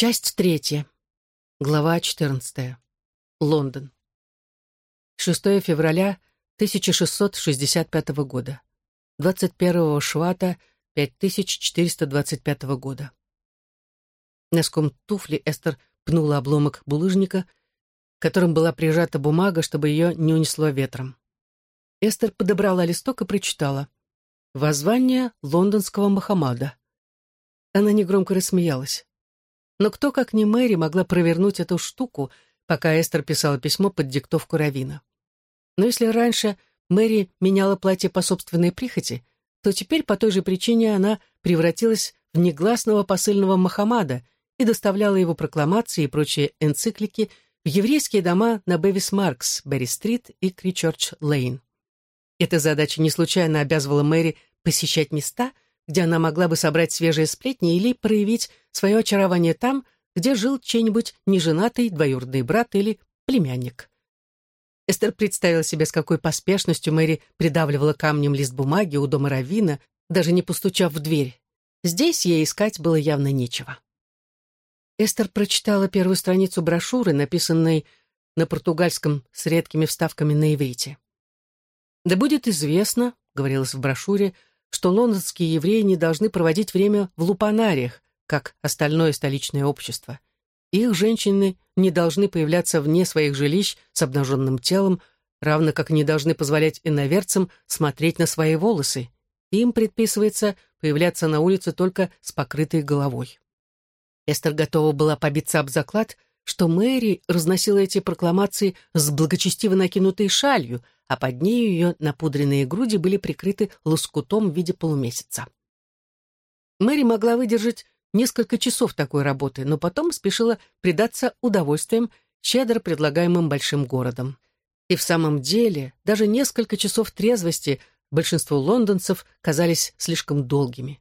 Часть третья. Глава 14. Лондон. 6 февраля 1665 года. 21 швата 5425 года. Носком туфли Эстер пнула обломок булыжника, которым была прижата бумага, чтобы ее не унесло ветром. Эстер подобрала листок и прочитала. «Воззвание лондонского Махамада». Она негромко рассмеялась. Но кто, как не Мэри, могла провернуть эту штуку, пока Эстер писала письмо под диктовку Равина. Но если раньше Мэри меняла платье по собственной прихоти, то теперь по той же причине она превратилась в негласного посыльного Махамада и доставляла его прокламации и прочие энциклики в еврейские дома на Бэвис-Маркс, Берри-стрит и Кричорч-Лейн. Эта задача не случайно обязывала Мэри посещать места, где она могла бы собрать свежие сплетни или проявить свое очарование там, где жил чей-нибудь неженатый двоюродный брат или племянник. Эстер представила себе, с какой поспешностью Мэри придавливала камнем лист бумаги у дома Равина, даже не постучав в дверь. Здесь ей искать было явно нечего. Эстер прочитала первую страницу брошюры, написанной на португальском с редкими вставками на иврите. «Да будет известно», — говорилось в брошюре, что лондонские евреи не должны проводить время в лупанариях, как остальное столичное общество. Их женщины не должны появляться вне своих жилищ с обнаженным телом, равно как не должны позволять иноверцам смотреть на свои волосы. Им предписывается появляться на улице только с покрытой головой. Эстер готова была побиться об заклад, что Мэри разносила эти прокламации с благочестиво накинутой шалью, а под ней ее напудренные груди были прикрыты лоскутом в виде полумесяца. Мэри могла выдержать несколько часов такой работы, но потом спешила предаться удовольствиям, щедро предлагаемым большим городом. И в самом деле, даже несколько часов трезвости большинству лондонцев казались слишком долгими.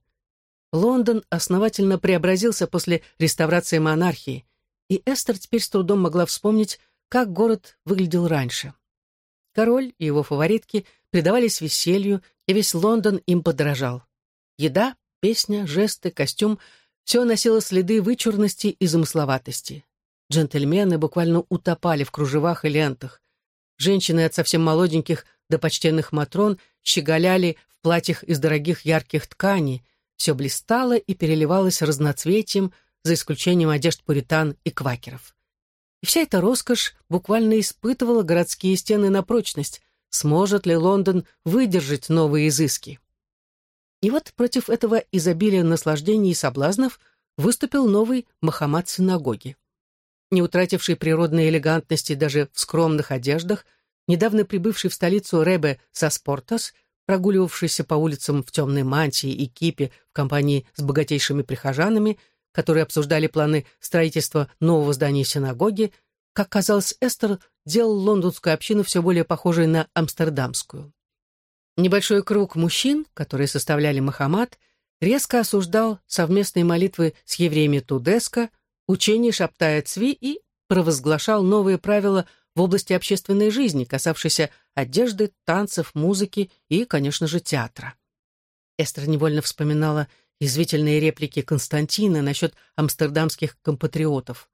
Лондон основательно преобразился после реставрации монархии, и Эстер теперь с трудом могла вспомнить, как город выглядел раньше. Король и его фаворитки предавались веселью, и весь Лондон им подражал. Еда, песня, жесты, костюм все носило следы вычурности и замысловатости. Джентльмены буквально утопали в кружевах и лентах. Женщины от совсем молоденьких до почтенных матрон щеголяли в платьях из дорогих ярких тканей, все блистало и переливалось разноцветием, за исключением одежд пуритан и квакеров. И вся эта роскошь буквально испытывала городские стены на прочность, сможет ли Лондон выдержать новые изыски. И вот против этого изобилия наслаждений и соблазнов выступил новый Махамад синагоги. Не утративший природной элегантности даже в скромных одеждах, недавно прибывший в столицу Ребе Саспортас, прогуливавшийся по улицам в темной мантии и кипе в компании с богатейшими прихожанами, которые обсуждали планы строительства нового здания синагоги, как казалось Эстер, делал лондонскую общину все более похожей на амстердамскую. Небольшой круг мужчин, которые составляли Махамад, резко осуждал совместные молитвы с евреями Тудеска, учение Шаптая Цви и провозглашал новые правила в области общественной жизни, касавшейся одежды, танцев, музыки и, конечно же, театра. Эстер невольно вспоминала язвительные реплики Константина насчет амстердамских компатриотов.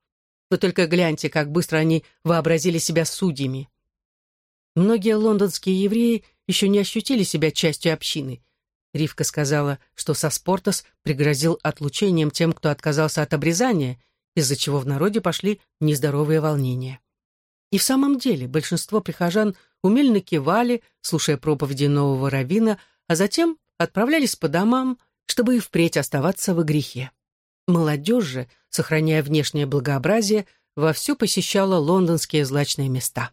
Вы только гляньте, как быстро они вообразили себя судьями. Многие лондонские евреи еще не ощутили себя частью общины. Ривка сказала, что со Спортос пригрозил отлучением тем, кто отказался от обрезания, из-за чего в народе пошли нездоровые волнения. И в самом деле большинство прихожан умельно кивали, слушая проповеди нового равина, а затем отправлялись по домам, чтобы и впредь оставаться во грехе. Молодежь же, сохраняя внешнее благообразие, вовсю посещала лондонские злачные места.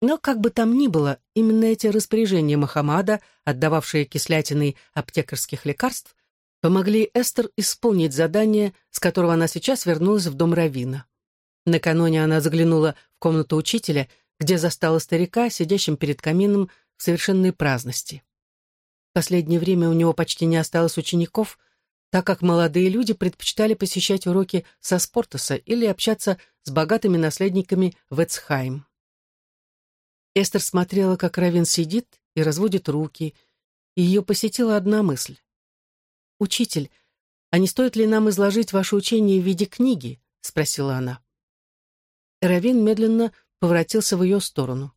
Но как бы там ни было, именно эти распоряжения Махамада, отдававшие кислятиной аптекарских лекарств, помогли Эстер исполнить задание, с которого она сейчас вернулась в дом Равина. Накануне она заглянула в комнату учителя, где застала старика, сидящим перед камином в совершенной праздности. В последнее время у него почти не осталось учеников, так как молодые люди предпочитали посещать уроки со Спортоса или общаться с богатыми наследниками Ветсхайм. Эстер смотрела, как Равин сидит и разводит руки, и ее посетила одна мысль. «Учитель, «А не стоит ли нам изложить ваше учение в виде книги?» — спросила она. Равин медленно поворотился в ее сторону.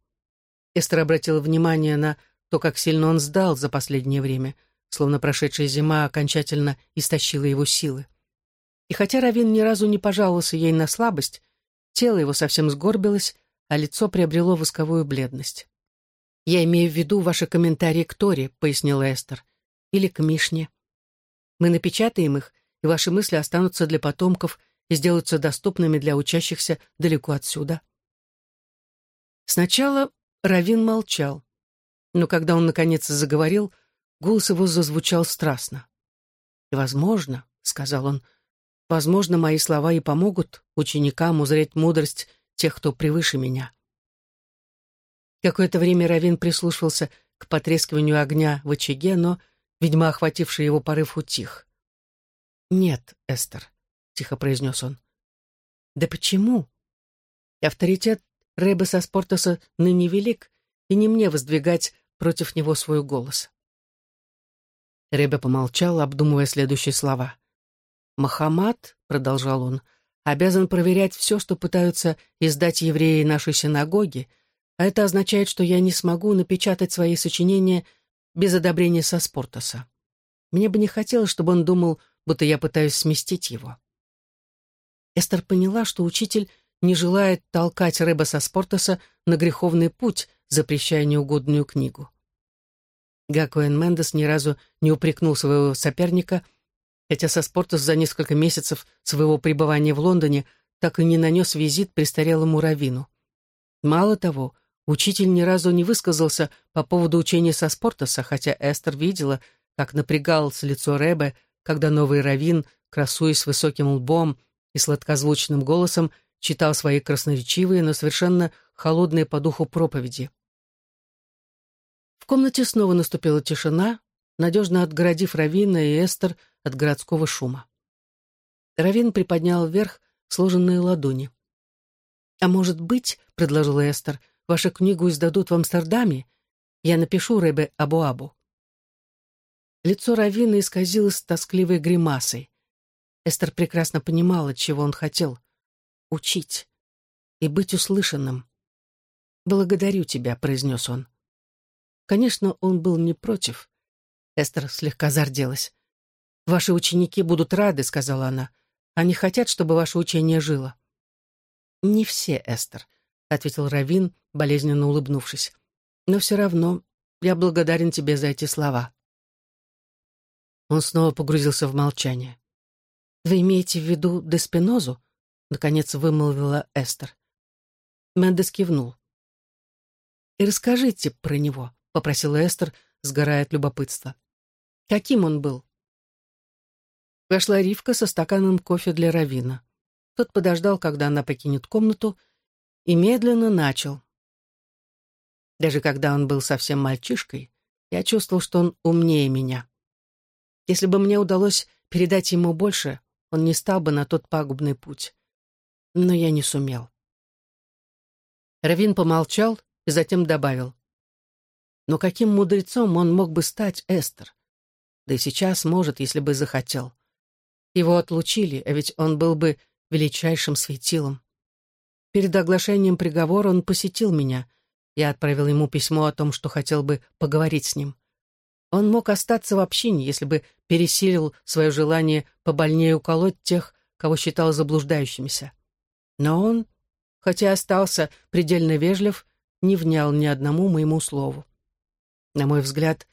Эстер обратила внимание на то, как сильно он сдал за последнее время, словно прошедшая зима окончательно истощила его силы. И хотя Равин ни разу не пожаловался ей на слабость, тело его совсем сгорбилось, а лицо приобрело восковую бледность. «Я имею в виду ваши комментарии к Торе», — пояснила Эстер, — «или к Мишне. Мы напечатаем их, и ваши мысли останутся для потомков и сделаются доступными для учащихся далеко отсюда». Сначала Равин молчал, но когда он наконец заговорил, голос его зазвучал страстно. «И, возможно, — сказал он, — возможно, мои слова и помогут ученикам узреть мудрость тех, кто превыше меня». Какое-то время Равин прислушивался к потрескиванию огня в очаге, но, видимо, охвативший его порыв утих. «Нет, Эстер», — тихо произнес он. «Да почему?» Авторитет Рэба со Спортоса ныне велик, и не мне воздвигать против него свой голос. Рэбе помолчал, обдумывая следующие слова. «Махамад», — продолжал он, — «обязан проверять все, что пытаются издать евреи нашей синагоги, а это означает, что я не смогу напечатать свои сочинения без одобрения со Спортоса. Мне бы не хотелось, чтобы он думал, будто я пытаюсь сместить его». Эстер поняла, что учитель не желает толкать Рэба со Спортоса на греховный путь, запрещая неугодную книгу. Гакуэн Мендес ни разу не упрекнул своего соперника, хотя со Спортос за несколько месяцев своего пребывания в Лондоне так и не нанес визит престарелому раввину. Мало того, учитель ни разу не высказался по поводу учения со Спортоса, хотя Эстер видела, как напрягалось лицо Рэбе, когда новый раввин, красуясь высоким лбом и сладкозвучным голосом, читал свои красноречивые, но совершенно холодные по духу проповеди. В комнате снова наступила тишина, надежно отгородив Равина и Эстер от городского шума. Равин приподнял вверх сложенные ладони. «А может быть, — предложила Эстер, — вашу книгу издадут в Амстердаме? Я напишу Ребе Абуабу». Лицо Равина исказилось тоскливой гримасой. Эстер прекрасно понимала, чего он хотел учить и быть услышанным. «Благодарю тебя», — произнес он. Конечно, он был не против. Эстер слегка зарделась. «Ваши ученики будут рады», — сказала она. «Они хотят, чтобы ваше учение жило». «Не все, Эстер», — ответил Равин, болезненно улыбнувшись. «Но все равно я благодарен тебе за эти слова». Он снова погрузился в молчание. «Вы имеете в виду Деспинозу?» — наконец вымолвила Эстер. Мендес кивнул. «И расскажите про него», — попросила Эстер, сгорая от любопытства. «Каким он был?» Вошла Ривка со стаканом кофе для Равина. Тот подождал, когда она покинет комнату, и медленно начал. Даже когда он был совсем мальчишкой, я чувствовал, что он умнее меня. Если бы мне удалось передать ему больше, он не стал бы на тот пагубный путь но я не сумел. Равин помолчал и затем добавил. Но каким мудрецом он мог бы стать, Эстер? Да и сейчас может, если бы захотел. Его отлучили, а ведь он был бы величайшим светилом. Перед оглашением приговора он посетил меня. Я отправил ему письмо о том, что хотел бы поговорить с ним. Он мог остаться в общине, если бы пересилил свое желание побольнее уколоть тех, кого считал заблуждающимися. Но он, хотя остался предельно вежлив, не внял ни одному моему слову. На мой взгляд,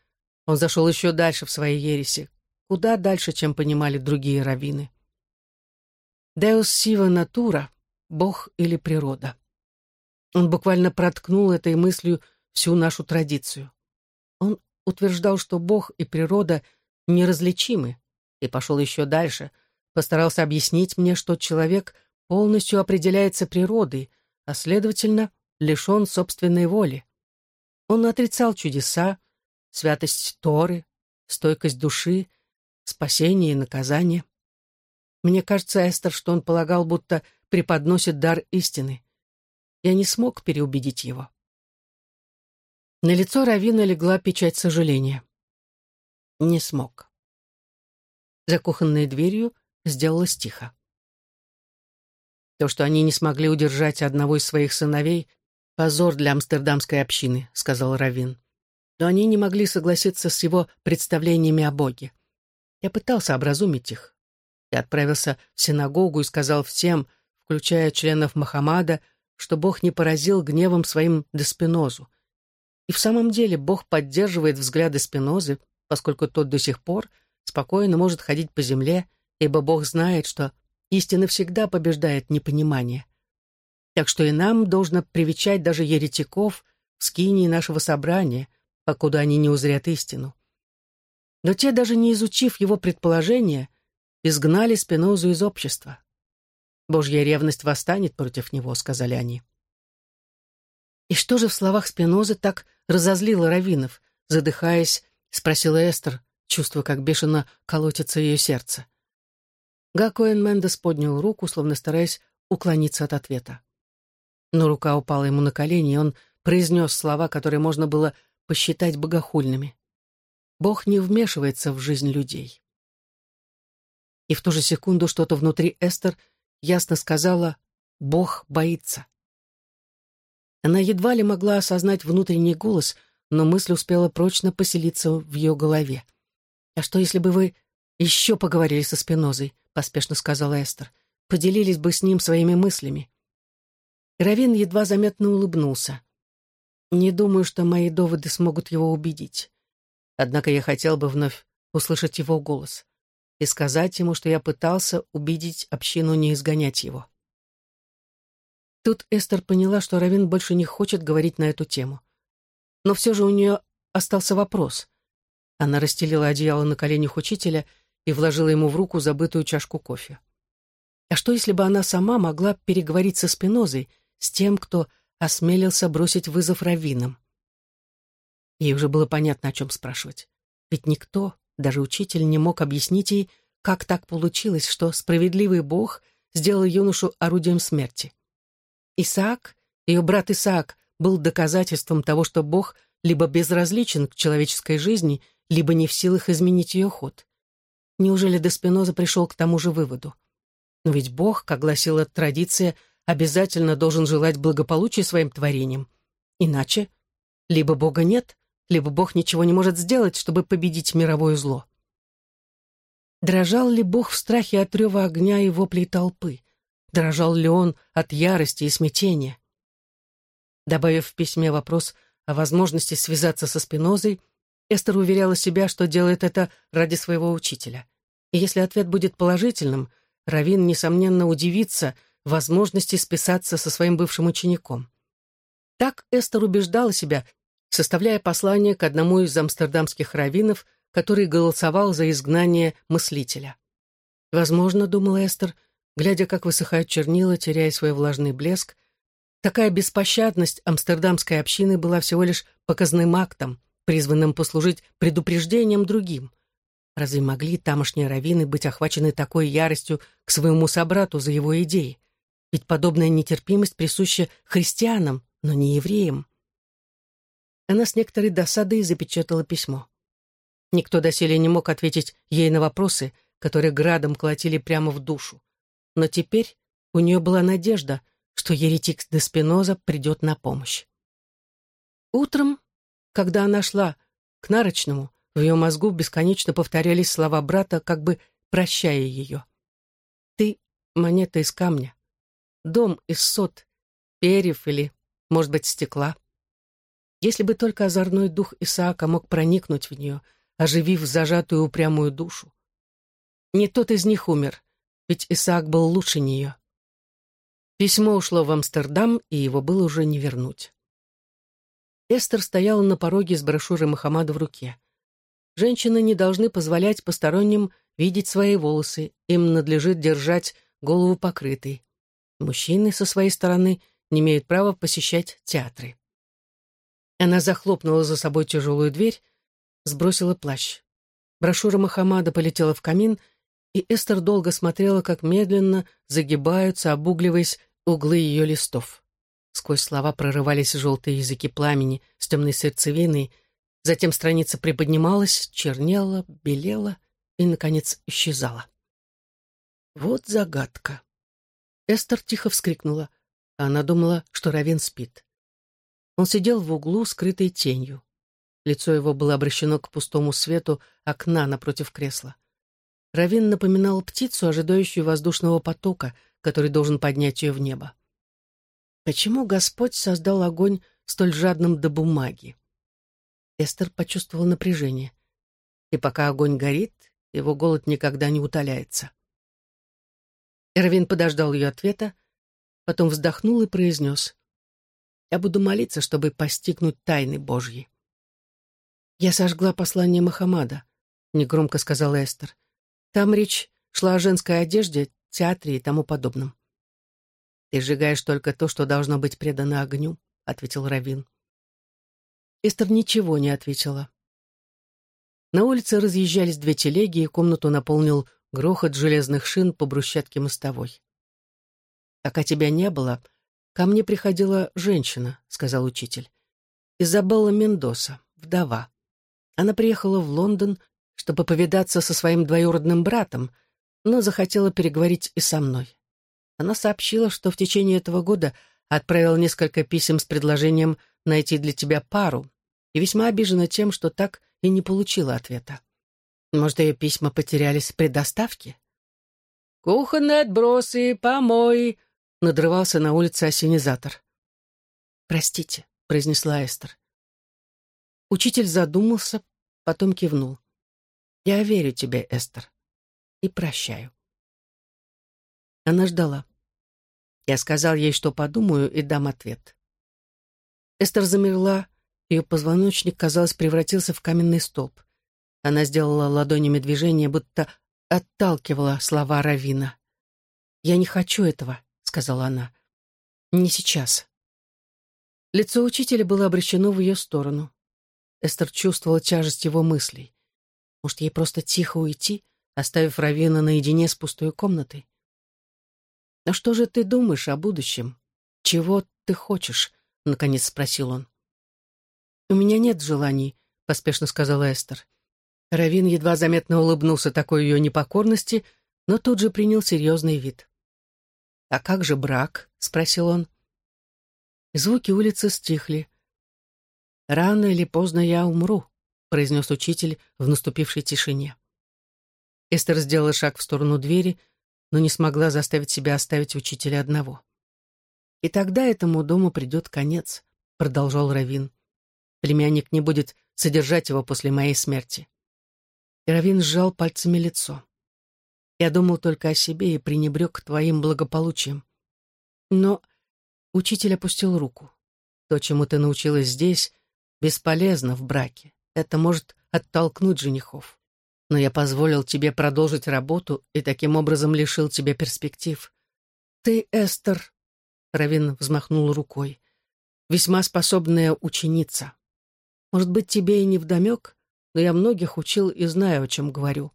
он зашел еще дальше в своей ереси, куда дальше, чем понимали другие раввины. «Деус сива натура» — Бог или природа. Он буквально проткнул этой мыслью всю нашу традицию. Он утверждал, что Бог и природа неразличимы, и пошел еще дальше, постарался объяснить мне, что человек полностью определяется природой, а, следовательно, лишен собственной воли. Он отрицал чудеса, святость Торы, стойкость души, спасение и наказание. Мне кажется, Эстер, что он полагал, будто преподносит дар истины. Я не смог переубедить его. На лицо Равина легла печать сожаления. Не смог. За кухонной дверью сделалось тихо. То, что они не смогли удержать одного из своих сыновей, — позор для амстердамской общины, — сказал Равин. Но они не могли согласиться с его представлениями о Боге. Я пытался образумить их. Я отправился в синагогу и сказал всем, включая членов Махамада, что Бог не поразил гневом своим Деспинозу. И в самом деле Бог поддерживает взгляды Спинозы, поскольку тот до сих пор спокойно может ходить по земле, ибо Бог знает, что истина всегда побеждает непонимание. Так что и нам должно привечать даже еретиков в скинии нашего собрания, покуда они не узрят истину. Но те, даже не изучив его предположения, изгнали Спинозу из общества. «Божья ревность восстанет против него», — сказали они. «И что же в словах Спинозы так разозлило Равинов?» Задыхаясь, спросила Эстер, чувствуя, как бешено колотится ее сердце. Гакоэн Мендес поднял руку, словно стараясь уклониться от ответа. Но рука упала ему на колени, и он произнес слова, которые можно было посчитать богохульными. Бог не вмешивается в жизнь людей. И в ту же секунду что-то внутри Эстер ясно сказала «Бог боится». Она едва ли могла осознать внутренний голос, но мысль успела прочно поселиться в ее голове. «А что, если бы вы еще поговорили со Спинозой?» — поспешно сказала Эстер. «Поделились бы с ним своими мыслями». Равин едва заметно улыбнулся. «Не думаю, что мои доводы смогут его убедить. Однако я хотел бы вновь услышать его голос и сказать ему, что я пытался убедить общину не изгонять его». Тут Эстер поняла, что Равин больше не хочет говорить на эту тему. Но все же у нее остался вопрос. Она расстелила одеяло на коленях учителя и вложила ему в руку забытую чашку кофе. А что, если бы она сама могла переговорить со Спинозой, с тем, кто осмелился бросить вызов раввинам? Ей уже было понятно, о чем спрашивать. Ведь никто, даже учитель, не мог объяснить ей, как так получилось, что справедливый Бог сделал юношу орудием смерти. Исаак, ее брат Исаак, был доказательством того, что Бог либо безразличен к человеческой жизни, либо не в силах изменить ее ход. Неужели Деспиноза пришел к тому же выводу? Но ведь Бог, как гласила традиция, обязательно должен желать благополучия своим творениям. Иначе либо Бога нет, либо Бог ничего не может сделать, чтобы победить мировое зло. Дрожал ли Бог в страхе от рева огня и воплей толпы? Дрожал ли он от ярости и смятения? Добавив в письме вопрос о возможности связаться со Спинозой, Эстер уверяла себя, что делает это ради своего учителя. И если ответ будет положительным, Равин, несомненно, удивится возможности списаться со своим бывшим учеником. Так Эстер убеждала себя, составляя послание к одному из амстердамских раввинов, который голосовал за изгнание мыслителя. Возможно, думала Эстер, глядя, как высыхают чернила, теряя свой влажный блеск, такая беспощадность амстердамской общины была всего лишь показным актом, призванным послужить предупреждением другим. Разве могли тамошние раввины быть охвачены такой яростью к своему собрату за его идеи? Ведь подобная нетерпимость присуща христианам, но не евреям. Она с некоторой досадой запечатала письмо. Никто доселе не мог ответить ей на вопросы, которые градом колотили прямо в душу. Но теперь у нее была надежда, что еретик де Спиноза придет на помощь. Утром когда она шла к нарочному, в ее мозгу бесконечно повторялись слова брата, как бы прощая ее. «Ты — монета из камня, дом из сот, перьев или, может быть, стекла». Если бы только озорной дух Исаака мог проникнуть в нее, оживив зажатую упрямую душу. Не тот из них умер, ведь Исаак был лучше нее. Письмо ушло в Амстердам, и его было уже не вернуть. Эстер стояла на пороге с брошюрой Мухаммада в руке. Женщины не должны позволять посторонним видеть свои волосы, им надлежит держать голову покрытой. Мужчины, со своей стороны, не имеют права посещать театры. Она захлопнула за собой тяжелую дверь, сбросила плащ. Брошюра Мухаммада полетела в камин, и Эстер долго смотрела, как медленно загибаются, обугливаясь углы ее листов. Сквозь слова прорывались желтые языки пламени с темной сердцевиной, затем страница приподнималась, чернела, белела и, наконец, исчезала. Вот загадка. Эстер тихо вскрикнула. Она думала, что Равен спит. Он сидел в углу, скрытой тенью. Лицо его было обращено к пустому свету окна напротив кресла. Равин напоминал птицу, ожидающую воздушного потока, который должен поднять ее в небо. Почему Господь создал огонь столь жадным до бумаги? Эстер почувствовал напряжение. И пока огонь горит, его голод никогда не утоляется. Эрвин подождал ее ответа, потом вздохнул и произнес. «Я буду молиться, чтобы постигнуть тайны Божьи». «Я сожгла послание Махамада», — негромко сказала Эстер. «Там речь шла о женской одежде, театре и тому подобном». «Ты сжигаешь только то, что должно быть предано огню», — ответил Равин. Эстер ничего не ответила. На улице разъезжались две телеги, и комнату наполнил грохот железных шин по брусчатке мостовой. «Пока тебя не было, ко мне приходила женщина», — сказал учитель. «Изабелла Мендоса, вдова. Она приехала в Лондон, чтобы повидаться со своим двоюродным братом, но захотела переговорить и со мной. Она сообщила, что в течение этого года отправила несколько писем с предложением найти для тебя пару, и весьма обижена тем, что так и не получила ответа. Может, ее письма потерялись при доставке? «Кухонные отбросы, помой!» — надрывался на улице осенизатор. «Простите», — произнесла Эстер. Учитель задумался, потом кивнул. «Я верю тебе, Эстер, и прощаю». Она ждала. Я сказал ей, что подумаю, и дам ответ. Эстер замерла, ее позвоночник, казалось, превратился в каменный столб. Она сделала ладонями движение, будто отталкивала слова Равина. «Я не хочу этого», — сказала она. «Не сейчас». Лицо учителя было обращено в ее сторону. Эстер чувствовала тяжесть его мыслей. Может, ей просто тихо уйти, оставив Равина наедине с пустой комнатой? «А что же ты думаешь о будущем? Чего ты хочешь?» — наконец спросил он. «У меня нет желаний», — поспешно сказала Эстер. Равин едва заметно улыбнулся такой ее непокорности, но тут же принял серьезный вид. «А как же брак?» — спросил он. Звуки улицы стихли. «Рано или поздно я умру», — произнес учитель в наступившей тишине. Эстер сделала шаг в сторону двери, но не смогла заставить себя оставить учителя одного. «И тогда этому дому придет конец», — продолжал Равин. «Племянник не будет содержать его после моей смерти». И Равин сжал пальцами лицо. «Я думал только о себе и пренебрег твоим благополучием. Но...» Учитель опустил руку. «То, чему ты научилась здесь, бесполезно в браке. Это может оттолкнуть женихов но я позволил тебе продолжить работу и таким образом лишил тебя перспектив. Ты, Эстер, Равин взмахнул рукой, весьма способная ученица. Может быть, тебе и не вдомек, но я многих учил и знаю, о чем говорю.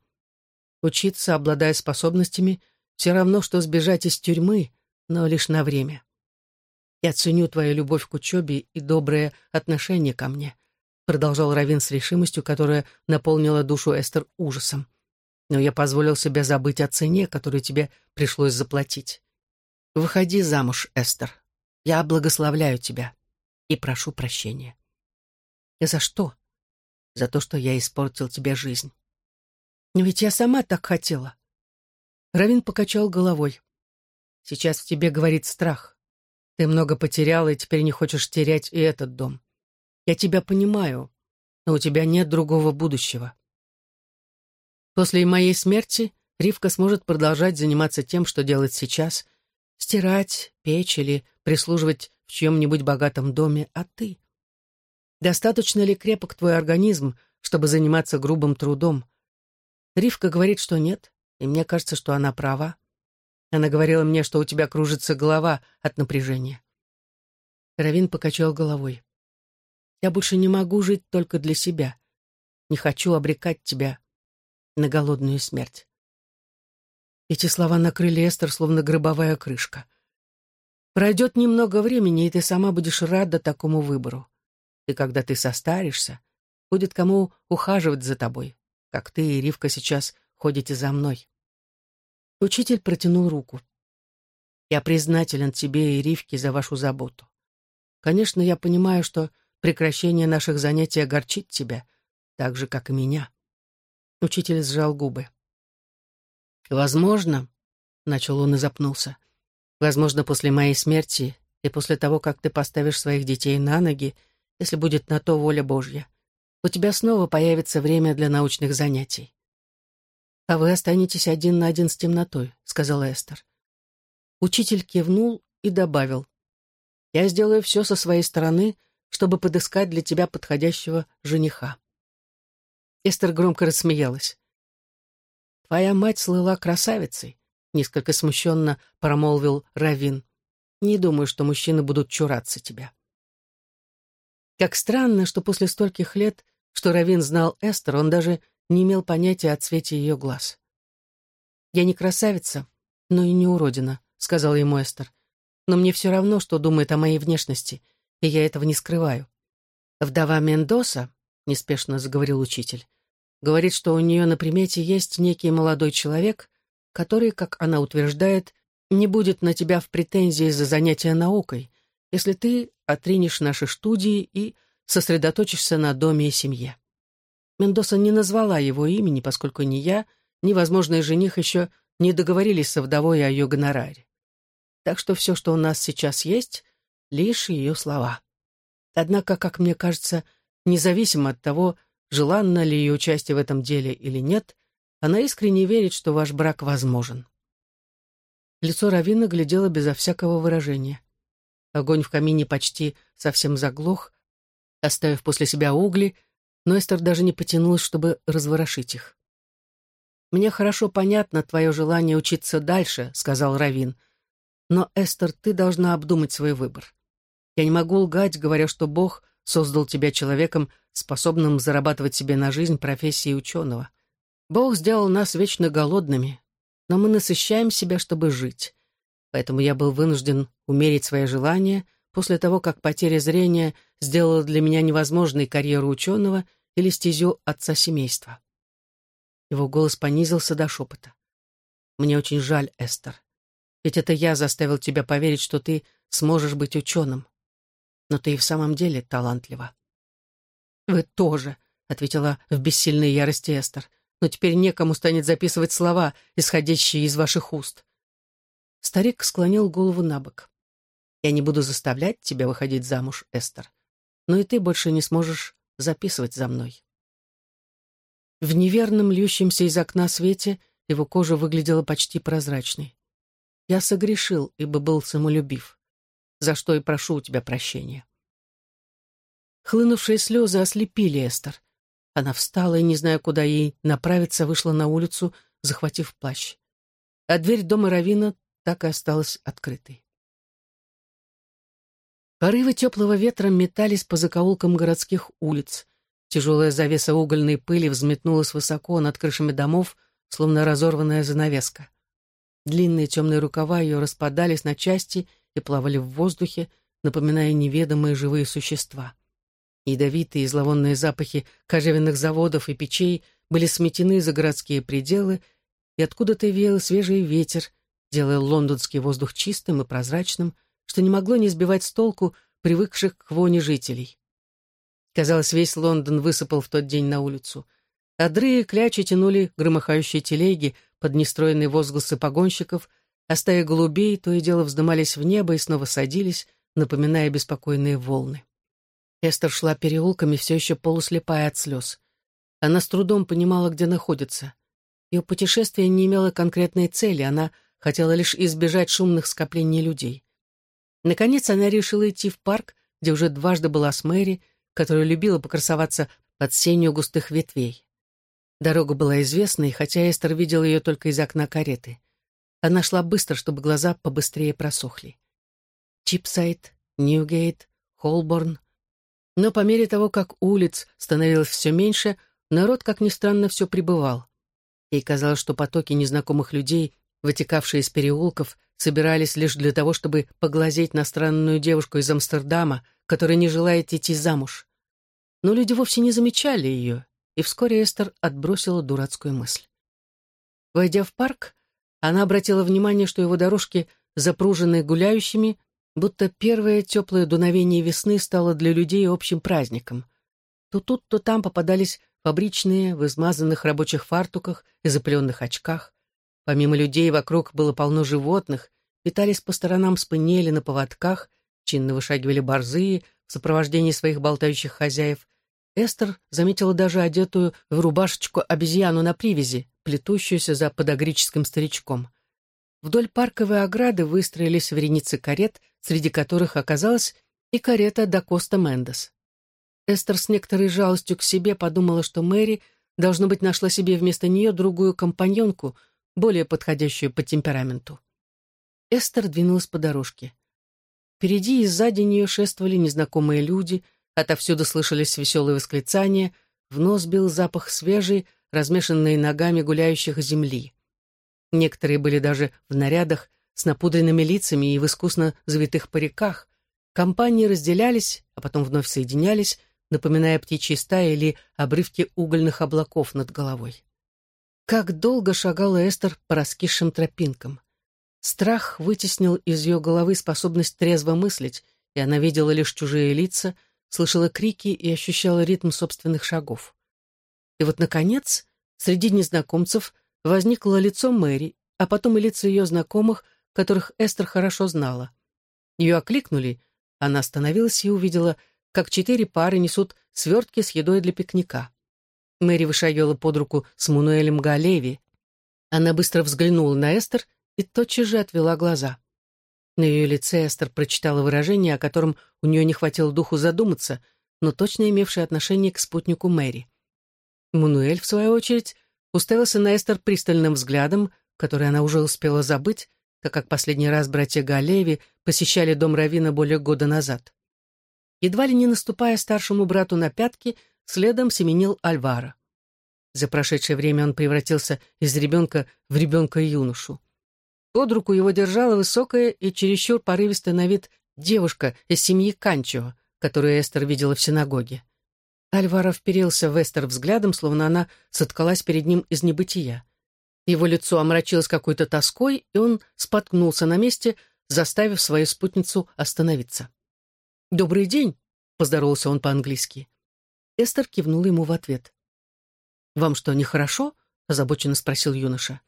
Учиться, обладая способностями, все равно, что сбежать из тюрьмы, но лишь на время. Я ценю твою любовь к учебе и доброе отношение ко мне продолжал Равин с решимостью, которая наполнила душу Эстер ужасом. «Но я позволил себе забыть о цене, которую тебе пришлось заплатить. Выходи замуж, Эстер. Я благословляю тебя и прошу прощения». «И за что?» «За то, что я испортил тебе жизнь». «Но ведь я сама так хотела». Равин покачал головой. «Сейчас в тебе говорит страх. Ты много потеряла и теперь не хочешь терять и этот дом. Я тебя понимаю, но у тебя нет другого будущего. После моей смерти Ривка сможет продолжать заниматься тем, что делает сейчас, стирать, печь или прислуживать в чьем-нибудь богатом доме, а ты? Достаточно ли крепок твой организм, чтобы заниматься грубым трудом? Ривка говорит, что нет, и мне кажется, что она права. Она говорила мне, что у тебя кружится голова от напряжения. Равин покачал головой. Я больше не могу жить только для себя. Не хочу обрекать тебя на голодную смерть. Эти слова накрыли Эстер, словно гробовая крышка. Пройдет немного времени, и ты сама будешь рада такому выбору. И когда ты состаришься, будет кому ухаживать за тобой, как ты и Ривка сейчас ходите за мной. Учитель протянул руку. Я признателен тебе и Ривке за вашу заботу. Конечно, я понимаю, что прекращение наших занятий огорчит тебя, так же, как и меня. Учитель сжал губы. Возможно, — начал он и запнулся, — возможно, после моей смерти и после того, как ты поставишь своих детей на ноги, если будет на то воля Божья, у тебя снова появится время для научных занятий. «А вы останетесь один на один с темнотой», — сказала Эстер. Учитель кивнул и добавил. «Я сделаю все со своей стороны, чтобы подыскать для тебя подходящего жениха». Эстер громко рассмеялась. «Твоя мать слыла красавицей», — несколько смущенно промолвил Равин. «Не думаю, что мужчины будут чураться тебя». Как странно, что после стольких лет, что Равин знал Эстер, он даже не имел понятия о цвете ее глаз. «Я не красавица, но и не уродина», — сказал ему Эстер. «Но мне все равно, что думает о моей внешности, и я этого не скрываю». «Вдова Мендоса», — неспешно заговорил учитель, говорит, что у нее на примете есть некий молодой человек, который, как она утверждает, не будет на тебя в претензии за занятия наукой, если ты отринешь наши студии и сосредоточишься на доме и семье. Мендоса не назвала его имени, поскольку ни я, ни возможный жених еще не договорились со вдовой о ее гонораре. Так что все, что у нас сейчас есть, лишь ее слова. Однако, как мне кажется, независимо от того, желанно ли ее участие в этом деле или нет, она искренне верит, что ваш брак возможен. Лицо Равина глядело безо всякого выражения. Огонь в камине почти совсем заглох, оставив после себя угли — но Эстер даже не потянулась, чтобы разворошить их. «Мне хорошо понятно твое желание учиться дальше», — сказал Равин. «Но, Эстер, ты должна обдумать свой выбор. Я не могу лгать, говоря, что Бог создал тебя человеком, способным зарабатывать себе на жизнь профессии ученого. Бог сделал нас вечно голодными, но мы насыщаем себя, чтобы жить. Поэтому я был вынужден умерить свои желания — после того, как потеря зрения сделала для меня невозможной карьеру ученого или стезю отца семейства. Его голос понизился до шепота. «Мне очень жаль, Эстер. Ведь это я заставил тебя поверить, что ты сможешь быть ученым. Но ты и в самом деле талантлива». «Вы тоже», — ответила в бессильной ярости Эстер. «Но теперь некому станет записывать слова, исходящие из ваших уст». Старик склонил голову на бок. Я не буду заставлять тебя выходить замуж, Эстер, но и ты больше не сможешь записывать за мной». В неверном льющемся из окна свете его кожа выглядела почти прозрачной. Я согрешил, ибо был самолюбив, за что и прошу у тебя прощения. Хлынувшие слезы ослепили Эстер. Она встала и, не зная, куда ей направиться, вышла на улицу, захватив плащ. А дверь дома Равина так и осталась открытой. Порывы теплого ветра метались по закоулкам городских улиц. Тяжелая завеса угольной пыли взметнулась высоко над крышами домов, словно разорванная занавеска. Длинные темные рукава ее распадались на части и плавали в воздухе, напоминая неведомые живые существа. Ядовитые и зловонные запахи кожевенных заводов и печей были сметены за городские пределы, и откуда-то веял свежий ветер, делая лондонский воздух чистым и прозрачным — что не могло не сбивать с толку привыкших к воне жителей. Казалось, весь Лондон высыпал в тот день на улицу. Одры и клячи тянули громыхающие телеги под нестроенные возгласы погонщиков, а стаи голубей то и дело вздымались в небо и снова садились, напоминая беспокойные волны. Эстер шла переулками, все еще полуслепая от слез. Она с трудом понимала, где находится. Ее путешествие не имело конкретной цели, она хотела лишь избежать шумных скоплений людей. Наконец она решила идти в парк, где уже дважды была с Мэри, которая любила покрасоваться под сенью густых ветвей. Дорога была известной, хотя Эстер видел ее только из окна кареты. Она шла быстро, чтобы глаза побыстрее просохли. Чипсайд, Ньюгейт, Холборн. Но по мере того, как улиц становилось все меньше, народ, как ни странно, все прибывал. Ей казалось, что потоки незнакомых людей, вытекавшие из переулков, собирались лишь для того, чтобы поглазеть на странную девушку из Амстердама, которая не желает идти замуж. Но люди вовсе не замечали ее, и вскоре Эстер отбросила дурацкую мысль. Войдя в парк, она обратила внимание, что его дорожки запружены гуляющими, будто первое теплое дуновение весны стало для людей общим праздником. То тут, то там попадались фабричные, в измазанных рабочих фартуках и запыленных очках. Помимо людей вокруг было полно животных, питались по сторонам спынели на поводках, чинно вышагивали борзые в сопровождении своих болтающих хозяев. Эстер заметила даже одетую в рубашечку обезьяну на привязи, плетущуюся за подогрическим старичком. Вдоль парковой ограды выстроились вереницы карет, среди которых оказалась и карета до Коста Мендес. Эстер с некоторой жалостью к себе подумала, что Мэри, должно быть, нашла себе вместо нее другую компаньонку, более подходящую по темпераменту. Эстер двинулась по дорожке. Впереди и сзади нее шествовали незнакомые люди, отовсюду слышались веселые восклицания, в нос бил запах свежей, размешанной ногами гуляющих земли. Некоторые были даже в нарядах с напудренными лицами и в искусно завитых париках. Компании разделялись, а потом вновь соединялись, напоминая птичьи стаи или обрывки угольных облаков над головой. Как долго шагала Эстер по раскисшим тропинкам. Страх вытеснил из ее головы способность трезво мыслить, и она видела лишь чужие лица, слышала крики и ощущала ритм собственных шагов. И вот, наконец, среди незнакомцев возникло лицо Мэри, а потом и лица ее знакомых, которых Эстер хорошо знала. Ее окликнули, она остановилась и увидела, как четыре пары несут свертки с едой для пикника. Мэри вышагивала под руку с Мануэлем Галеви. Она быстро взглянула на Эстер и тотчас же отвела глаза. На ее лице Эстер прочитала выражение, о котором у нее не хватило духу задуматься, но точно имевшее отношение к спутнику Мэри. Мануэль, в свою очередь, уставился на Эстер пристальным взглядом, который она уже успела забыть, так как последний раз братья Галеви посещали дом Равина более года назад. Едва ли не наступая старшему брату на пятки, следом семенил Альвара. За прошедшее время он превратился из ребенка в ребенка-юношу. Под руку его держала высокая и чересчур порывистая на вид девушка из семьи Канчо, которую Эстер видела в синагоге. Альваро вперился в Эстер взглядом, словно она соткалась перед ним из небытия. Его лицо омрачилось какой-то тоской, и он споткнулся на месте, заставив свою спутницу остановиться. «Добрый день», — поздоровался он по-английски. Эстер кивнула ему в ответ. «Вам что, нехорошо?» — озабоченно спросил юноша.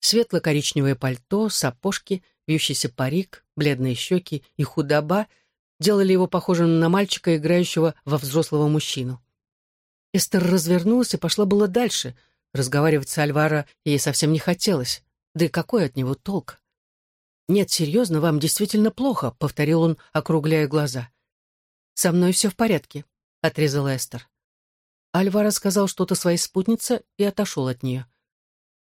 Светло-коричневое пальто, сапожки, вьющийся парик, бледные щеки и худоба делали его похожим на мальчика, играющего во взрослого мужчину. Эстер развернулась и пошла было дальше. Разговаривать с Альваро ей совсем не хотелось. Да и какой от него толк? «Нет, серьезно, вам действительно плохо», — повторил он, округляя глаза. «Со мной все в порядке», — отрезала Эстер. Альваро сказал что-то своей спутнице и отошел от нее.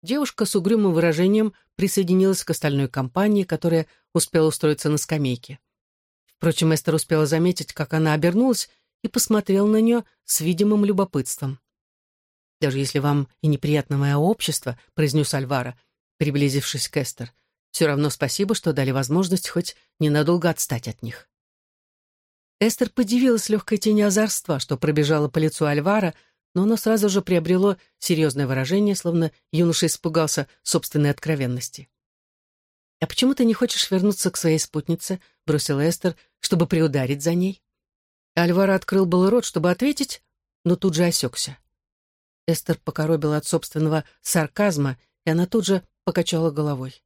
Девушка с угрюмым выражением присоединилась к остальной компании, которая успела устроиться на скамейке. Впрочем, Эстер успела заметить, как она обернулась и посмотрела на нее с видимым любопытством. «Даже если вам и неприятно мое общество», — произнес Альвара, приблизившись к Эстер, «все равно спасибо, что дали возможность хоть ненадолго отстать от них». Эстер подивилась легкой тени озорства, что пробежала по лицу Альвара, но оно сразу же приобрело серьезное выражение, словно юноша испугался собственной откровенности. «А почему ты не хочешь вернуться к своей спутнице?» — бросила Эстер, чтобы приударить за ней. Альвара открыл был рот, чтобы ответить, но тут же осекся. Эстер покоробила от собственного сарказма, и она тут же покачала головой.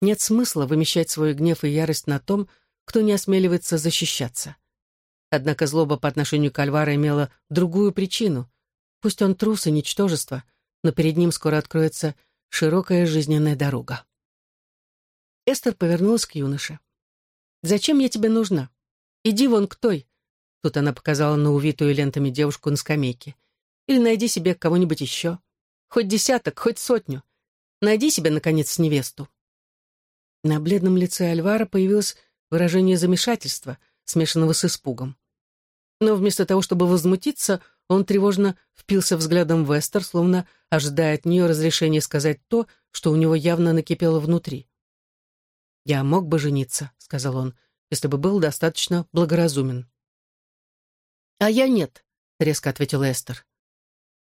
Нет смысла вымещать свой гнев и ярость на том, кто не осмеливается защищаться. Однако злоба по отношению к Альваро имела другую причину. Пусть он трус и ничтожество, но перед ним скоро откроется широкая жизненная дорога. Эстер повернулась к юноше. «Зачем я тебе нужна? Иди вон к той». Тут она показала на увитую лентами девушку на скамейке. «Или найди себе кого-нибудь еще. Хоть десяток, хоть сотню. Найди себе, наконец, невесту». На бледном лице Альвара появилось выражение замешательства, смешанного с испугом. Но вместо того, чтобы возмутиться, он тревожно впился взглядом в Эстер, словно ожидая от нее разрешения сказать то, что у него явно накипело внутри. «Я мог бы жениться», — сказал он, «если бы был достаточно благоразумен». «А я нет», — резко ответила Эстер.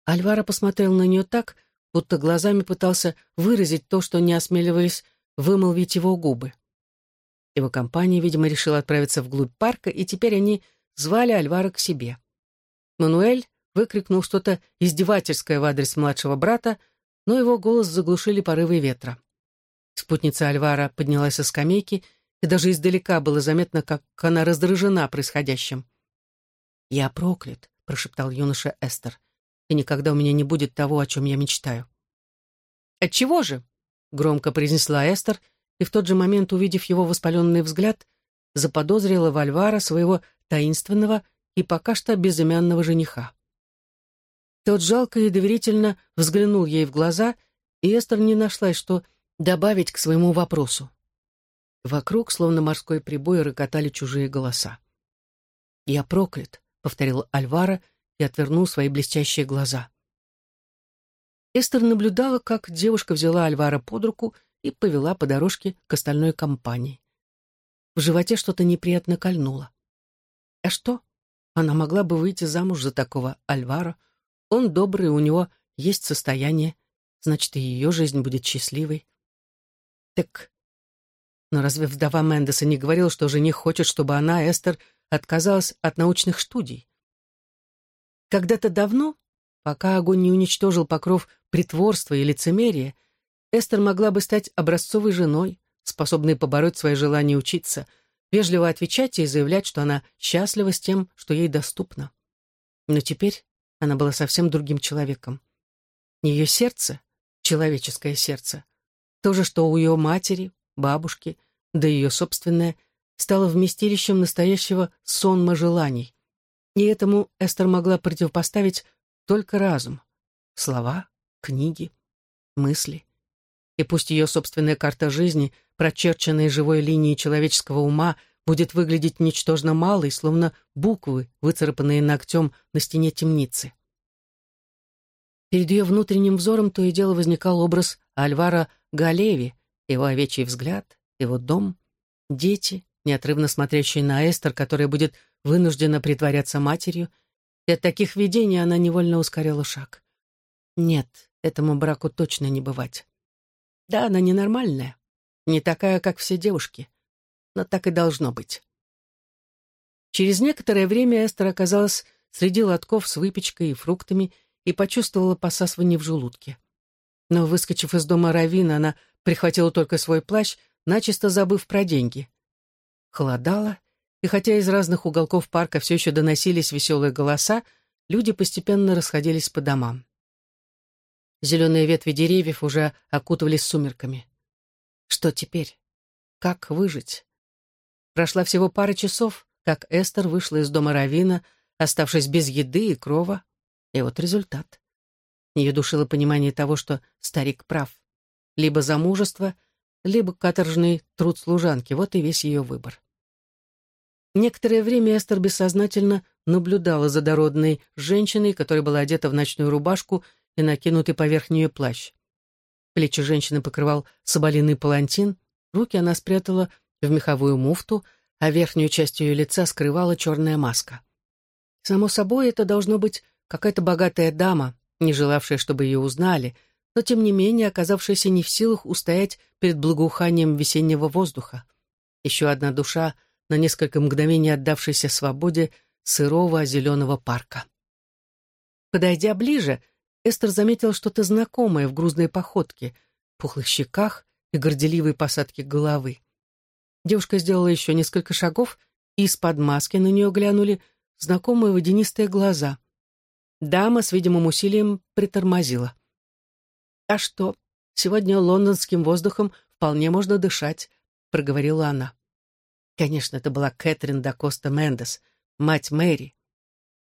Альвара посмотрел на нее так, будто глазами пытался выразить то, что не осмеливались вымолвить его губы. Его компания, видимо, решила отправиться вглубь парка, и теперь они звали Альвара к себе. Мануэль выкрикнул что-то издевательское в адрес младшего брата, но его голос заглушили порывы ветра. Спутница Альвара поднялась со скамейки, и даже издалека было заметно, как она раздражена происходящим. «Я проклят», — прошептал юноша Эстер, «и никогда у меня не будет того, о чем я мечтаю». «Отчего же?» — громко произнесла Эстер, и в тот же момент, увидев его воспаленный взгляд, заподозрила в Альвара своего таинственного и пока что безымянного жениха. Тот жалко и доверительно взглянул ей в глаза, и Эстер не нашлась, что добавить к своему вопросу. Вокруг, словно морской прибой, рокотали чужие голоса. «Я проклят», — повторил Альвара и отвернул свои блестящие глаза. Эстер наблюдала, как девушка взяла Альвара под руку и повела по дорожке к остальной компании. В животе что-то неприятно кольнуло. А что? Она могла бы выйти замуж за такого Альвара. Он добрый, у него есть состояние, значит, и ее жизнь будет счастливой. Так, но разве вдова Мендеса не говорила, что жених хочет, чтобы она, Эстер, отказалась от научных студий? Когда-то давно, пока огонь не уничтожил покров притворства и лицемерия, Эстер могла бы стать образцовой женой, способной побороть свои желания учиться, вежливо отвечать и заявлять, что она счастлива с тем, что ей доступно. Но теперь она была совсем другим человеком. Ее сердце, человеческое сердце, то же, что у ее матери, бабушки, да ее собственное, стало вместилищем настоящего сонма желаний. И этому Эстер могла противопоставить только разум. Слова, книги, мысли и пусть ее собственная карта жизни, прочерченная живой линией человеческого ума, будет выглядеть ничтожно малой, словно буквы, выцарапанные ногтем на стене темницы. Перед ее внутренним взором то и дело возникал образ Альвара Галеви, его овечий взгляд, его дом, дети, неотрывно смотрящие на Эстер, которая будет вынуждена притворяться матерью, и от таких видений она невольно ускоряла шаг. Нет, этому браку точно не бывать. Да, она ненормальная, не такая, как все девушки, но так и должно быть. Через некоторое время Эстер оказалась среди лотков с выпечкой и фруктами и почувствовала посасывание в желудке. Но, выскочив из дома Равина, она прихватила только свой плащ, начисто забыв про деньги. Холодало, и хотя из разных уголков парка все еще доносились веселые голоса, люди постепенно расходились по домам. Зеленые ветви деревьев уже окутывались сумерками. Что теперь? Как выжить? Прошла всего пара часов, как Эстер вышла из дома Равина, оставшись без еды и крова. И вот результат. Ее душило понимание того, что старик прав. Либо замужество, либо каторжный труд служанки. Вот и весь ее выбор. Некоторое время Эстер бессознательно наблюдала за дородной женщиной, которая была одета в ночную рубашку и накинутый поверх нее плащ. Плечи женщины покрывал соболиный палантин, руки она спрятала в меховую муфту, а верхнюю часть ее лица скрывала черная маска. Само собой, это должно быть какая-то богатая дама, не желавшая, чтобы ее узнали, но тем не менее оказавшаяся не в силах устоять перед благоуханием весеннего воздуха. Еще одна душа, на несколько мгновений отдавшаяся свободе сырого зеленого парка. Подойдя ближе, Эстер заметила что-то знакомое в грузной походке, пухлых щеках и горделивой посадке головы. Девушка сделала еще несколько шагов, и из-под маски на нее глянули знакомые водянистые глаза. Дама с видимым усилием притормозила. «А что, сегодня лондонским воздухом вполне можно дышать», — проговорила она. Конечно, это была Кэтрин да Коста Мендес, мать Мэри.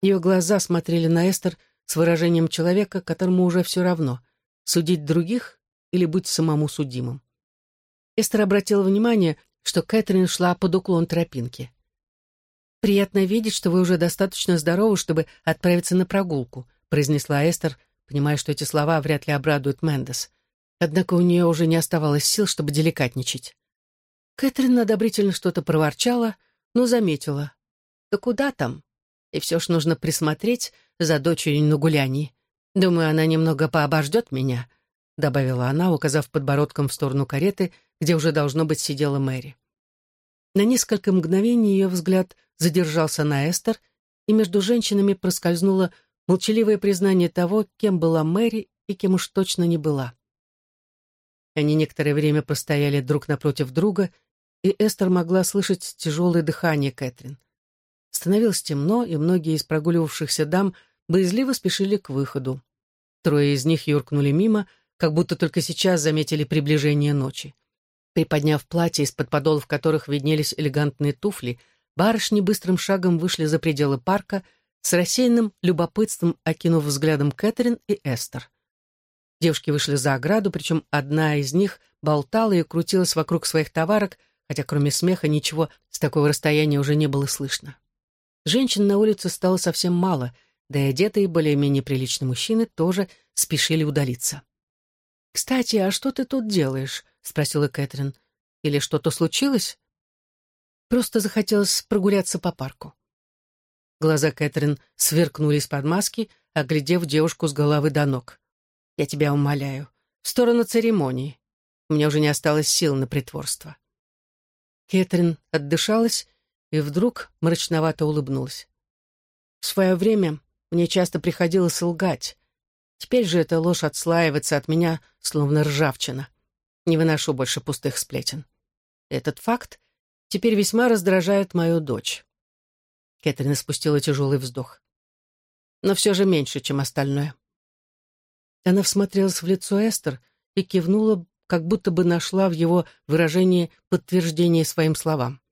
Ее глаза смотрели на Эстер — с выражением человека, которому уже все равно, судить других или быть самому судимым. Эстер обратила внимание, что Кэтрин шла под уклон тропинки. «Приятно видеть, что вы уже достаточно здоровы, чтобы отправиться на прогулку», произнесла Эстер, понимая, что эти слова вряд ли обрадуют Мендес. Однако у нее уже не оставалось сил, чтобы деликатничать. Кэтрин одобрительно что-то проворчала, но заметила. «Да куда там? И все ж нужно присмотреть за дочерью на гулянии. «Думаю, она немного пообождет меня», — добавила она, указав подбородком в сторону кареты, где уже, должно быть, сидела Мэри. На несколько мгновений ее взгляд задержался на Эстер, и между женщинами проскользнуло молчаливое признание того, кем была Мэри и кем уж точно не была. Они некоторое время простояли друг напротив друга, и Эстер могла слышать тяжелое дыхание Кэтрин. Становилось темно, и многие из прогуливавшихся дам боязливо спешили к выходу. Трое из них юркнули мимо, как будто только сейчас заметили приближение ночи. Приподняв платье, из-под подолов которых виднелись элегантные туфли, барышни быстрым шагом вышли за пределы парка, с рассеянным любопытством окинув взглядом Кэтрин и Эстер. Девушки вышли за ограду, причем одна из них болтала и крутилась вокруг своих товарок, хотя кроме смеха ничего с такого расстояния уже не было слышно. Женщин на улице стало совсем мало, да и одетые более-менее приличные мужчины тоже спешили удалиться. «Кстати, а что ты тут делаешь?» — спросила Кэтрин. «Или что-то случилось?» Просто захотелось прогуляться по парку. Глаза Кэтрин сверкнули из-под маски, оглядев девушку с головы до ног. Я тебя умоляю. В сторону церемонии. У меня уже не осталось сил на притворство. Кэтрин отдышалась и вдруг мрачновато улыбнулась. В свое время мне часто приходилось лгать. Теперь же эта ложь отслаивается от меня, словно ржавчина. Не выношу больше пустых сплетен. Этот факт теперь весьма раздражает мою дочь. Кэтрин спустила тяжелый вздох. Но все же меньше, чем остальное. Она всмотрелась в лицо Эстер и кивнула, как будто бы нашла в его выражении подтверждение своим словам.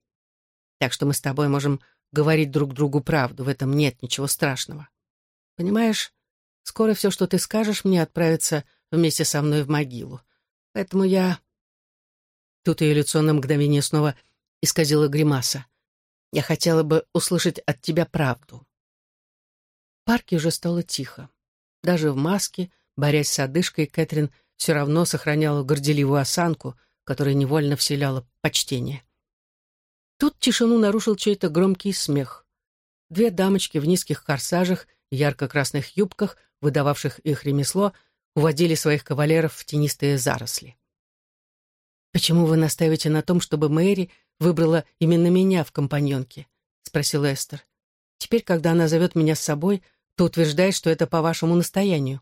«Так что мы с тобой можем говорить друг другу правду, в этом нет ничего страшного. Понимаешь, скоро все, что ты скажешь, мне отправится вместе со мной в могилу. Поэтому я...» Тут ее лицо на мгновение снова исказило гримаса. «Я хотела бы услышать от тебя правду». В парке уже стало тихо. Даже в маске — Борясь с одышкой, Кэтрин все равно сохраняла горделивую осанку, которая невольно вселяла почтение. Тут тишину нарушил чей-то громкий смех. Две дамочки в низких корсажах и ярко-красных юбках, выдававших их ремесло, уводили своих кавалеров в тенистые заросли. «Почему вы настаиваете на том, чтобы Мэри выбрала именно меня в компаньонке?» — спросил Эстер. «Теперь, когда она зовет меня с собой, то утверждает, что это по вашему настоянию».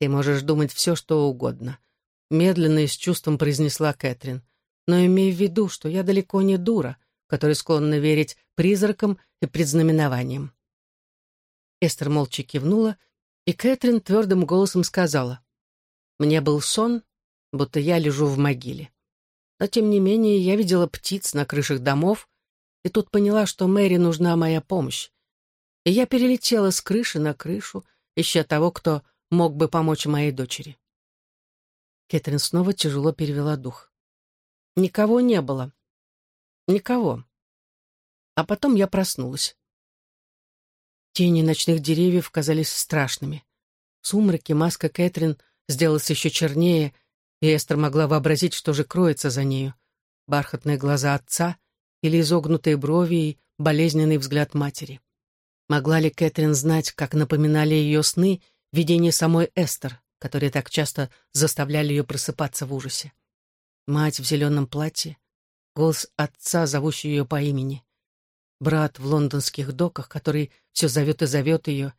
«Ты можешь думать все, что угодно», — медленно и с чувством произнесла Кэтрин. «Но имей в виду, что я далеко не дура, которая склонна верить призракам и предзнаменованиям». Эстер молча кивнула, и Кэтрин твердым голосом сказала. «Мне был сон, будто я лежу в могиле. Но, тем не менее, я видела птиц на крышах домов, и тут поняла, что Мэри нужна моя помощь. И я перелетела с крыши на крышу, ища того, кто мог бы помочь моей дочери. Кэтрин снова тяжело перевела дух. Никого не было. Никого. А потом я проснулась. Тени ночных деревьев казались страшными. В сумраке маска Кэтрин сделалась еще чернее, и Эстер могла вообразить, что же кроется за нею. Бархатные глаза отца или изогнутые брови и болезненный взгляд матери. Могла ли Кэтрин знать, как напоминали ее сны видение самой Эстер, которые так часто заставляли ее просыпаться в ужасе. Мать в зеленом платье, голос отца, зовущий ее по имени, брат в лондонских доках, который все зовет и зовет ее,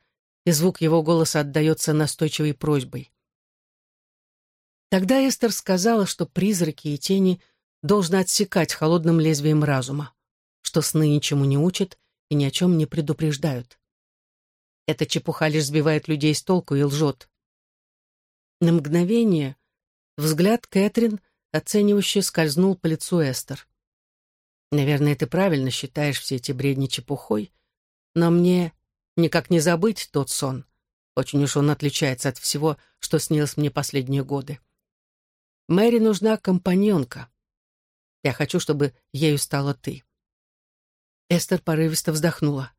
и звук его голоса отдается настойчивой просьбой. Тогда Эстер сказала, что призраки и тени должны отсекать холодным лезвием разума, что сны ничему не учат и ни о чем не предупреждают. Эта чепуха лишь сбивает людей с толку и лжет. На мгновение взгляд Кэтрин оценивающе скользнул по лицу Эстер. «Наверное, ты правильно считаешь все эти бредни чепухой, но мне никак не забыть тот сон. Очень уж он отличается от всего, что снилось мне последние годы. Мэри нужна компаньонка. Я хочу, чтобы ею стала ты». Эстер порывисто вздохнула.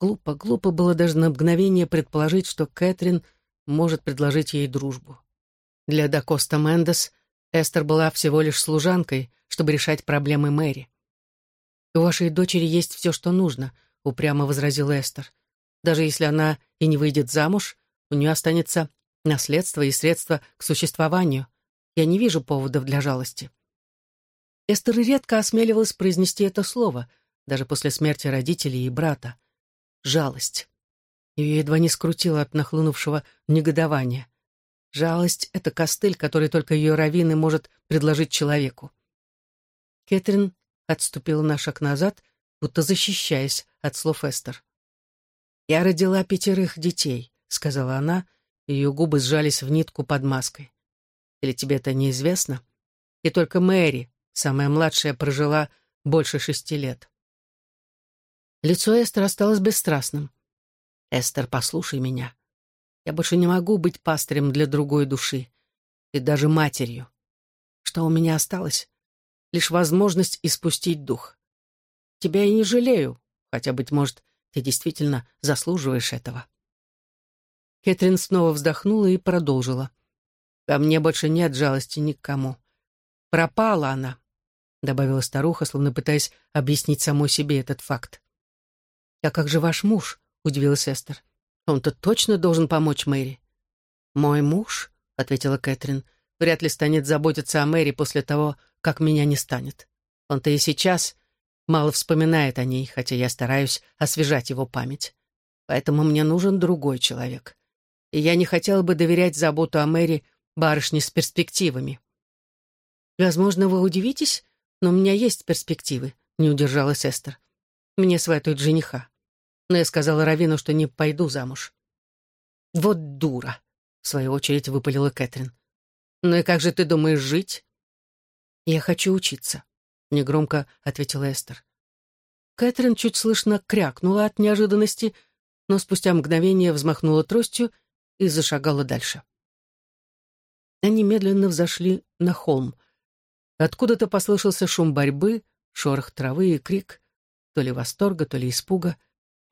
Глупо, глупо было даже на мгновение предположить, что Кэтрин может предложить ей дружбу. Для Дакоста Мендес Эстер была всего лишь служанкой, чтобы решать проблемы Мэри. «У вашей дочери есть все, что нужно», — упрямо возразил Эстер. «Даже если она и не выйдет замуж, у нее останется наследство и средства к существованию. Я не вижу поводов для жалости. Эстер редко осмеливалась произнести это слово, даже после смерти родителей и брата. Жалость. Ее едва не скрутило от нахлынувшего негодования. Жалость — это костыль, который только ее раввин может предложить человеку. Кэтрин отступила на шаг назад, будто защищаясь от слов Эстер. «Я родила пятерых детей», — сказала она, ее губы сжались в нитку под маской. «Или тебе это неизвестно? И только Мэри, самая младшая, прожила больше шести лет». Лицо Эстер осталось бесстрастным. «Эстер, послушай меня. Я больше не могу быть пастырем для другой души и даже матерью. Что у меня осталось? Лишь возможность испустить дух. Тебя и не жалею, хотя, быть может, ты действительно заслуживаешь этого. Кэтрин снова вздохнула и продолжила. «Ко мне больше нет жалости ни к кому. Пропала она», — добавила старуха, словно пытаясь объяснить самой себе этот факт. «А как же ваш муж?» — удивилась Эстер. Он-то точно должен помочь Мэри. «Мой муж», — ответила Кэтрин, — «вряд ли станет заботиться о Мэри после того, как меня не станет. Он-то и сейчас мало вспоминает о ней, хотя я стараюсь освежать его память. Поэтому мне нужен другой человек. И я не хотела бы доверять заботу о Мэри барышне с перспективами». «Возможно, вы удивитесь, но у меня есть перспективы», — не удержалась Эстер. «Мне сватают жениха» но я сказала Равину, что не пойду замуж. «Вот дура!» — в свою очередь выпалила Кэтрин. «Ну и как же ты думаешь жить?» «Я хочу учиться», — негромко ответила Эстер. Кэтрин чуть слышно крякнула от неожиданности, но спустя мгновение взмахнула тростью и зашагала дальше. Они медленно взошли на холм. Откуда-то послышался шум борьбы, шорох травы и крик, то ли восторга, то ли испуга —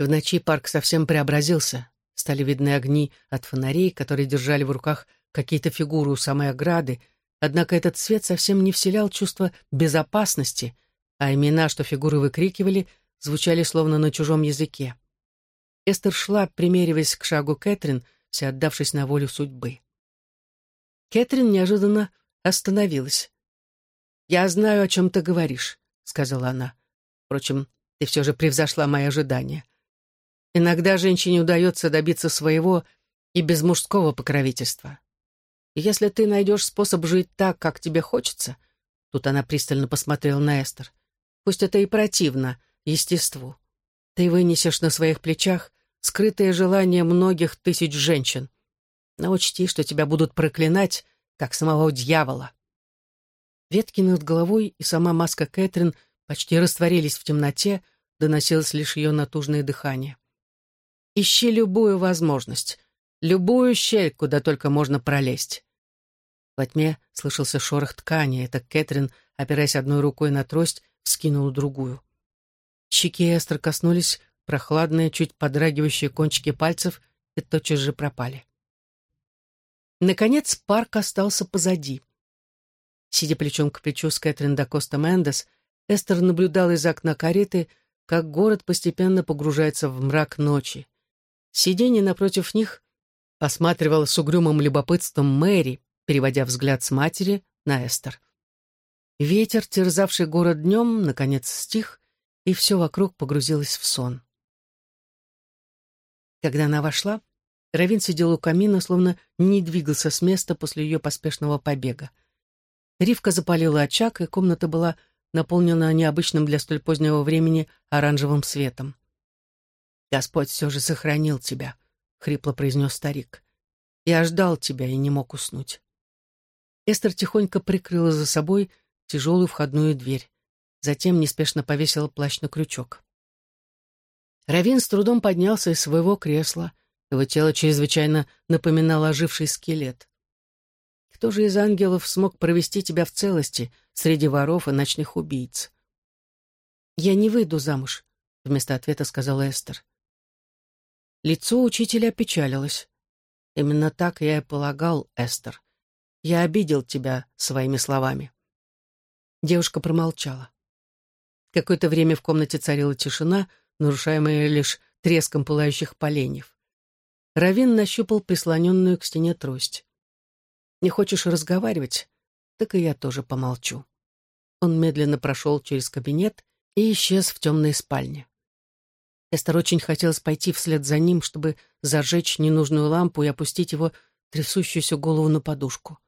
в ночи парк совсем преобразился. Стали видны огни от фонарей, которые держали в руках какие-то фигуры у самой ограды, однако этот свет совсем не вселял чувство безопасности, а имена, что фигуры выкрикивали, звучали словно на чужом языке. Эстер шла, примериваясь к шагу Кэтрин, вся отдавшись на волю судьбы. Кэтрин неожиданно остановилась. «Я знаю, о чем ты говоришь», — сказала она. «Впрочем, ты все же превзошла мои ожидания. Иногда женщине удается добиться своего и без мужского покровительства. Если ты найдешь способ жить так, как тебе хочется, тут она пристально посмотрела на Эстер, пусть это и противно естеству, ты вынесешь на своих плечах скрытое желание многих тысяч женщин. Но учти, что тебя будут проклинать, как самого дьявола. Ветки над головой и сама маска Кэтрин почти растворились в темноте, доносилось лишь ее натужное дыхание. Ищи любую возможность, любую щель, куда только можно пролезть. Во тьме слышался шорох ткани. Это Кэтрин, опираясь одной рукой на трость, вскинула другую. Щеки Эстер коснулись прохладные, чуть подрагивающие кончики пальцев и тотчас же пропали. Наконец парк остался позади. Сидя плечом к плечу с Кэтрин да Коста Мендес, Эстер наблюдала из окна кареты, как город постепенно погружается в мрак ночи. Сиденье напротив них посматривала с угрюмым любопытством Мэри, переводя взгляд с матери на Эстер. Ветер, терзавший город днем, наконец стих, и все вокруг погрузилось в сон. Когда она вошла, Равин сидел у камина, словно не двигался с места после ее поспешного побега. Ривка запалила очаг, и комната была наполнена необычным для столь позднего времени оранжевым светом. «Господь все же сохранил тебя», — хрипло произнес старик. «Я ждал тебя и не мог уснуть». Эстер тихонько прикрыла за собой тяжелую входную дверь. Затем неспешно повесила плащ на крючок. Равин с трудом поднялся из своего кресла. Его тело чрезвычайно напоминало оживший скелет. Кто же из ангелов смог провести тебя в целости среди воров и ночных убийц? «Я не выйду замуж», — вместо ответа сказала Эстер. Лицо учителя опечалилось. «Именно так я и полагал, Эстер. Я обидел тебя своими словами». Девушка промолчала. Какое-то время в комнате царила тишина, нарушаемая лишь треском пылающих поленьев. Равин нащупал прислоненную к стене трость. «Не хочешь разговаривать? Так и я тоже помолчу». Он медленно прошел через кабинет и исчез в темной спальне. Эстер очень хотелось пойти вслед за ним, чтобы зажечь ненужную лампу и опустить его трясущуюся голову на подушку.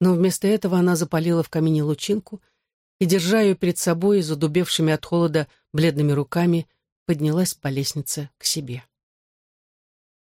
Но вместо этого она запалила в камине лучинку и, держа ее перед собой, задубевшими от холода бледными руками, поднялась по лестнице к себе.